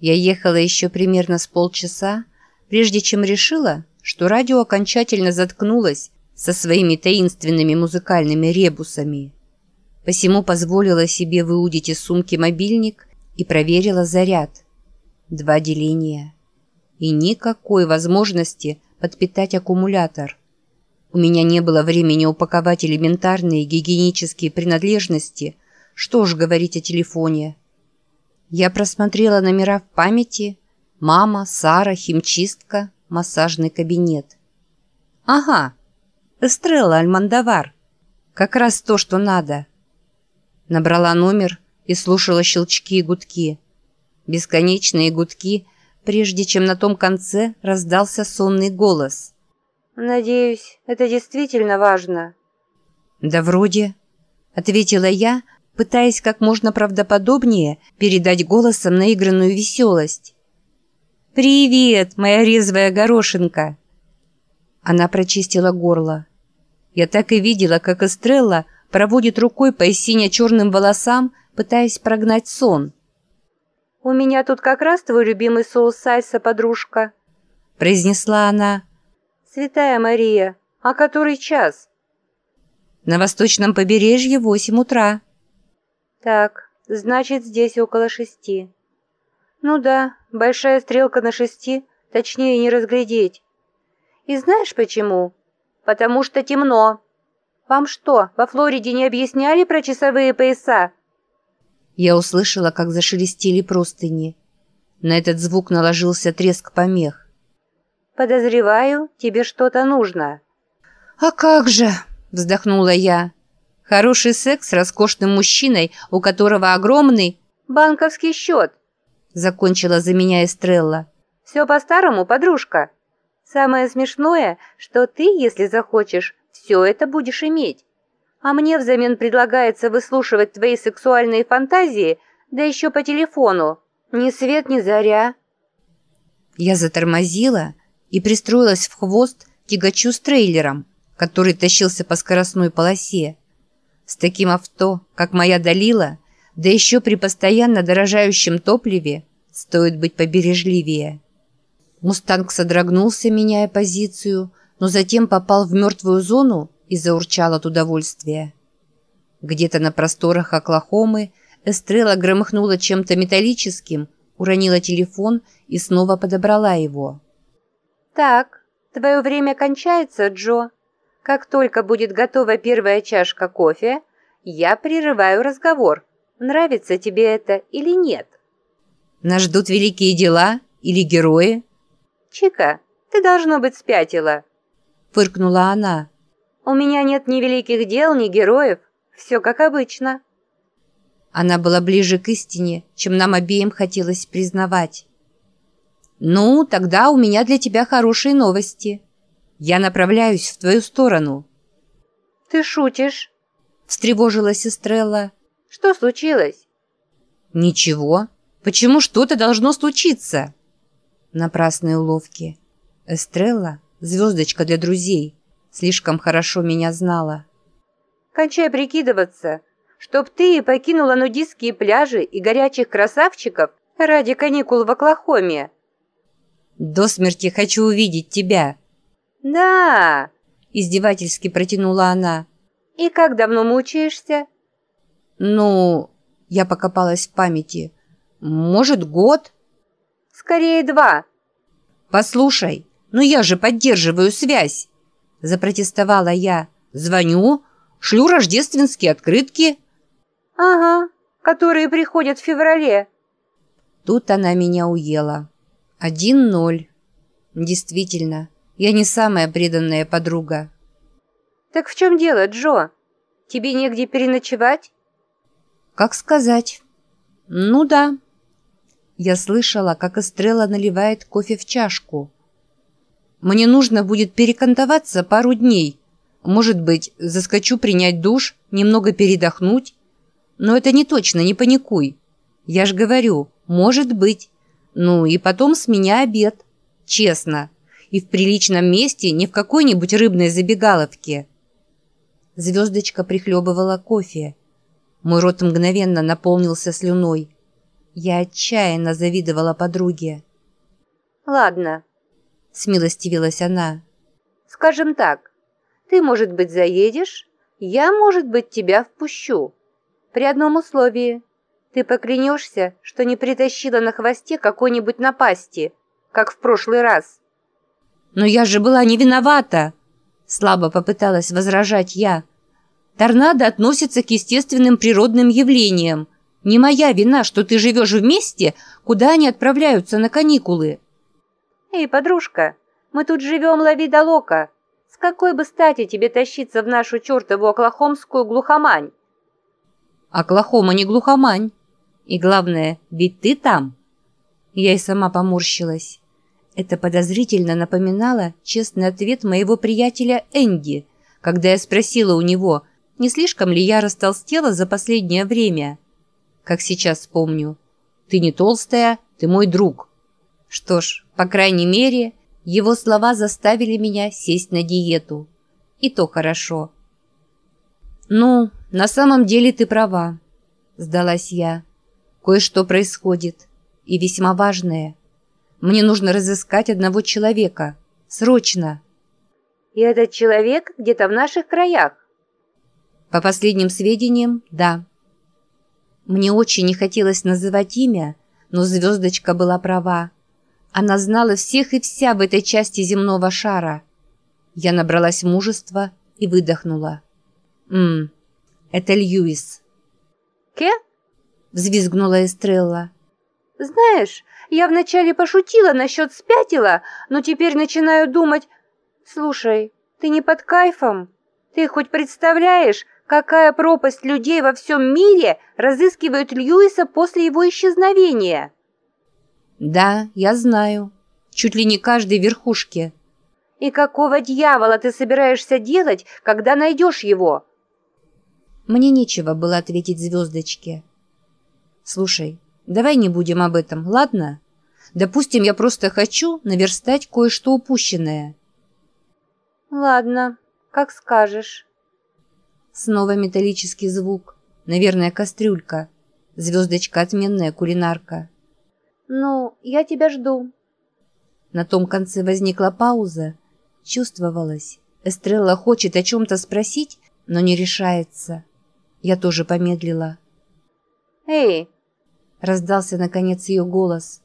Я ехала еще примерно с полчаса, прежде чем решила, что радио окончательно заткнулось со своими таинственными музыкальными ребусами. Посему позволила себе выудить из сумки мобильник и проверила заряд. Два деления. И никакой возможности подпитать аккумулятор. У меня не было времени упаковать элементарные гигиенические принадлежности, что ж говорить о телефоне. Я просмотрела номера в памяти. Мама, Сара, химчистка, массажный кабинет. Ага, Эстрелла Альмандавар. Как раз то, что надо. Набрала номер и слушала щелчки и гудки. Бесконечные гудки, прежде чем на том конце раздался сонный голос. «Надеюсь, это действительно важно?» «Да вроде», — ответила я, пытаясь как можно правдоподобнее передать голосом наигранную веселость. «Привет, моя резвая горошинка!» Она прочистила горло. Я так и видела, как Эстрелла проводит рукой по сине-черным волосам, пытаясь прогнать сон. «У меня тут как раз твой любимый соус сальса, подружка», — произнесла она. «Святая Мария, а который час?» «На восточном побережье восемь утра». «Так, значит, здесь около шести». «Ну да, большая стрелка на шести, точнее не разглядеть. И знаешь почему?» «Потому что темно. Вам что, во Флориде не объясняли про часовые пояса?» Я услышала, как зашелестели простыни. На этот звук наложился треск помех. «Подозреваю, тебе что-то нужно». «А как же!» – вздохнула я. «Хороший секс с роскошным мужчиной, у которого огромный...» «Банковский счет!» – закончила за меня Эстрелла. «Все по-старому, подружка. Самое смешное, что ты, если захочешь, все это будешь иметь. А мне взамен предлагается выслушивать твои сексуальные фантазии, да еще по телефону. Ни свет, ни заря». Я затормозила и пристроилась в хвост тягачу с трейлером, который тащился по скоростной полосе. С таким авто, как моя Далила, да еще при постоянно дорожающем топливе, стоит быть побережливее. Мустанг содрогнулся, меняя позицию, но затем попал в мертвую зону и заурчал от удовольствия. Где-то на просторах Оклахомы Эстрелла громыхнула чем-то металлическим, уронила телефон и снова подобрала его. «Так, твое время кончается, Джо. Как только будет готова первая чашка кофе, я прерываю разговор. Нравится тебе это или нет?» «Нас ждут великие дела или герои?» «Чика, ты, должно быть, спятила», — фыркнула она. «У меня нет ни великих дел, ни героев. Все как обычно». Она была ближе к истине, чем нам обеим хотелось признавать. «Ну, тогда у меня для тебя хорошие новости. Я направляюсь в твою сторону». «Ты шутишь?» — встревожилась Эстрелла. «Что случилось?» «Ничего. Почему что-то должно случиться?» Напрасные уловки. Эстрелла — звездочка для друзей. Слишком хорошо меня знала. «Кончай прикидываться, чтоб ты покинула нудистские пляжи и горячих красавчиков ради каникул в Оклахоме». «До смерти хочу увидеть тебя». «Да!» — издевательски протянула она. «И как давно мучаешься?» «Ну...» — я покопалась в памяти. «Может, год?» Скорее два. Послушай, ну я же поддерживаю связь. Запротестовала я. Звоню, шлю рождественские открытки. Ага, которые приходят в феврале. Тут она меня уела. Один ноль. Действительно, я не самая преданная подруга. Так в чем дело, Джо? Тебе негде переночевать? Как сказать? Ну да. Я слышала, как Эстрелла наливает кофе в чашку. «Мне нужно будет перекантоваться пару дней. Может быть, заскочу принять душ, немного передохнуть? Но это не точно, не паникуй. Я ж говорю, может быть. Ну и потом с меня обед. Честно. И в приличном месте, не в какой-нибудь рыбной забегаловке». Звездочка прихлебывала кофе. Мой рот мгновенно наполнился слюной. Я отчаянно завидовала подруге. «Ладно», — смилостивилась она. «Скажем так, ты, может быть, заедешь, я, может быть, тебя впущу. При одном условии. Ты поклянешься, что не притащила на хвосте какой-нибудь напасти, как в прошлый раз». «Но я же была не виновата!» Слабо попыталась возражать я. «Торнадо относится к естественным природным явлениям. Не моя вина, что ты живешь в месте, куда они отправляются на каникулы». «Эй, подружка, мы тут живем лови да лока. С какой бы стати тебе тащиться в нашу чертову оклахомскую глухомань?» «Оклахома не глухомань. И главное, ведь ты там». Я и сама поморщилась. Это подозрительно напоминало честный ответ моего приятеля Энди, когда я спросила у него, не слишком ли я растолстела за последнее время. Как сейчас помню. «Ты не толстая, ты мой друг». Что ж, по крайней мере, его слова заставили меня сесть на диету. И то хорошо. «Ну, на самом деле ты права», — сдалась я. «Кое-что происходит, и весьма важное. Мне нужно разыскать одного человека. Срочно. И этот человек где-то в наших краях? По последним сведениям, да. Мне очень не хотелось называть имя, но звездочка была права. Она знала всех и вся в этой части земного шара. Я набралась мужества и выдохнула. «Ммм, это Льюис». «Ке?» — взвизгнула Эстрелла. «Знаешь, я вначале пошутила насчет спятила, но теперь начинаю думать... Слушай, ты не под кайфом? Ты хоть представляешь, какая пропасть людей во всем мире разыскивают Льюиса после его исчезновения?» «Да, я знаю. Чуть ли не каждой верхушке». «И какого дьявола ты собираешься делать, когда найдешь его?» Мне нечего было ответить звездочке. «Слушай, Давай не будем об этом, ладно? Допустим, я просто хочу наверстать кое-что упущенное. Ладно, как скажешь. Снова металлический звук. Наверное, кастрюлька. Звездочка отменная кулинарка. Ну, я тебя жду. На том конце возникла пауза. Чувствовалось. Эстрелла хочет о чем-то спросить, но не решается. Я тоже помедлила. «Эй, — раздался, наконец, ее голос.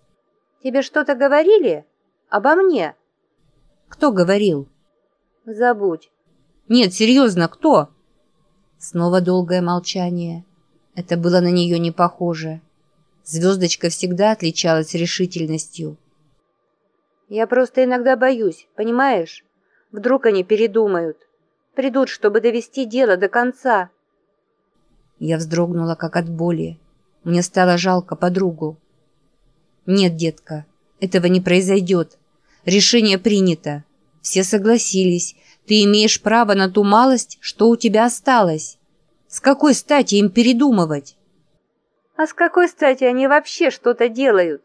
«Тебе что-то говорили? Обо мне?» «Кто говорил?» «Забудь». «Нет, серьезно, кто?» Снова долгое молчание. Это было на нее не похоже. Звездочка всегда отличалась решительностью. «Я просто иногда боюсь, понимаешь? Вдруг они передумают. Придут, чтобы довести дело до конца». Я вздрогнула, как от боли. Мне стало жалко подругу. «Нет, детка, этого не произойдет. Решение принято. Все согласились. Ты имеешь право на ту малость, что у тебя осталось. С какой стати им передумывать?» «А с какой стати они вообще что-то делают?»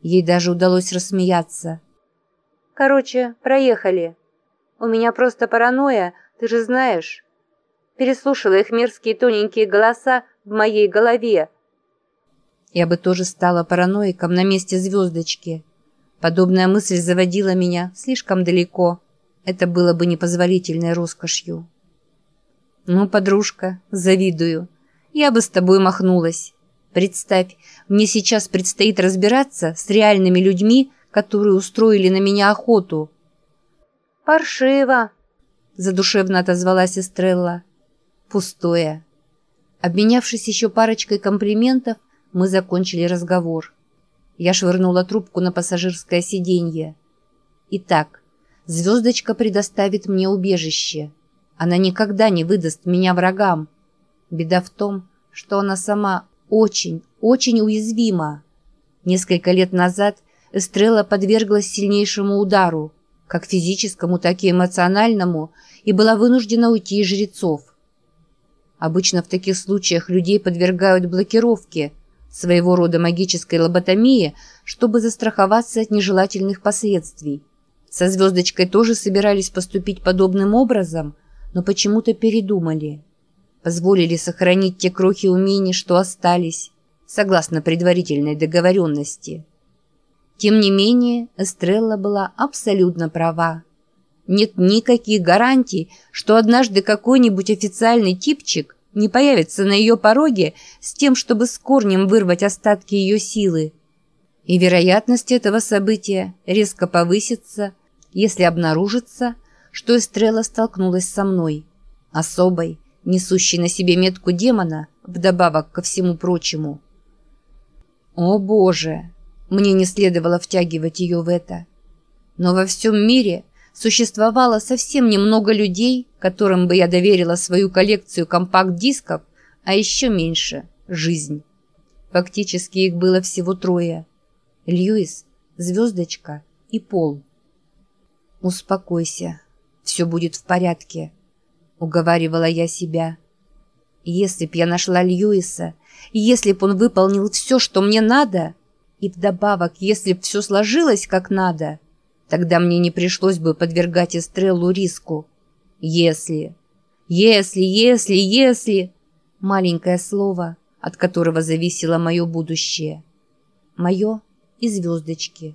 Ей даже удалось рассмеяться. «Короче, проехали. У меня просто паранойя, ты же знаешь. Переслушала их мерзкие тоненькие голоса в моей голове, я бы тоже стала параноиком на месте звездочки. Подобная мысль заводила меня слишком далеко. Это было бы непозволительной роскошью. «Ну, подружка, завидую. Я бы с тобой махнулась. Представь, мне сейчас предстоит разбираться с реальными людьми, которые устроили на меня охоту». «Паршиво», — задушевно отозвалась Эстрелла. «Пустое». Обменявшись еще парочкой комплиментов, мы закончили разговор. Я швырнула трубку на пассажирское сиденье. Итак, звездочка предоставит мне убежище. Она никогда не выдаст меня врагам. Беда в том, что она сама очень, очень уязвима. Несколько лет назад Эстрелла подверглась сильнейшему удару, как физическому, так и эмоциональному, и была вынуждена уйти из жрецов. Обычно в таких случаях людей подвергают блокировке, своего рода магической лоботомии, чтобы застраховаться от нежелательных последствий. Со звездочкой тоже собирались поступить подобным образом, но почему-то передумали. Позволили сохранить те крохи умений, что остались. согласно предварительной договоренности. Тем не менее, Эстрелла была абсолютно права. Нет никаких гарантий, что однажды какой-нибудь официальный типчик не появится на ее пороге с тем, чтобы с корнем вырвать остатки ее силы. И вероятность этого события резко повысится, если обнаружится, что Эстрелла столкнулась со мной, особой, несущей на себе метку демона, вдобавок ко всему прочему. О боже! Мне не следовало втягивать ее в это. Но во всем мире существовало совсем немного людей, которым бы я доверила свою коллекцию компакт-дисков, а еще меньше – жизнь. Фактически их было всего трое. Льюис, Звездочка и Пол. «Успокойся, все будет в порядке», – уговаривала я себя. «Если б я нашла Льюиса, если б он выполнил все, что мне надо, и вдобавок, если б все сложилось как надо – Тогда мне не пришлось бы подвергать Эстреллу риску. Если, если, если, если... Маленькое слово, от которого зависело мое будущее. Мое и звездочки.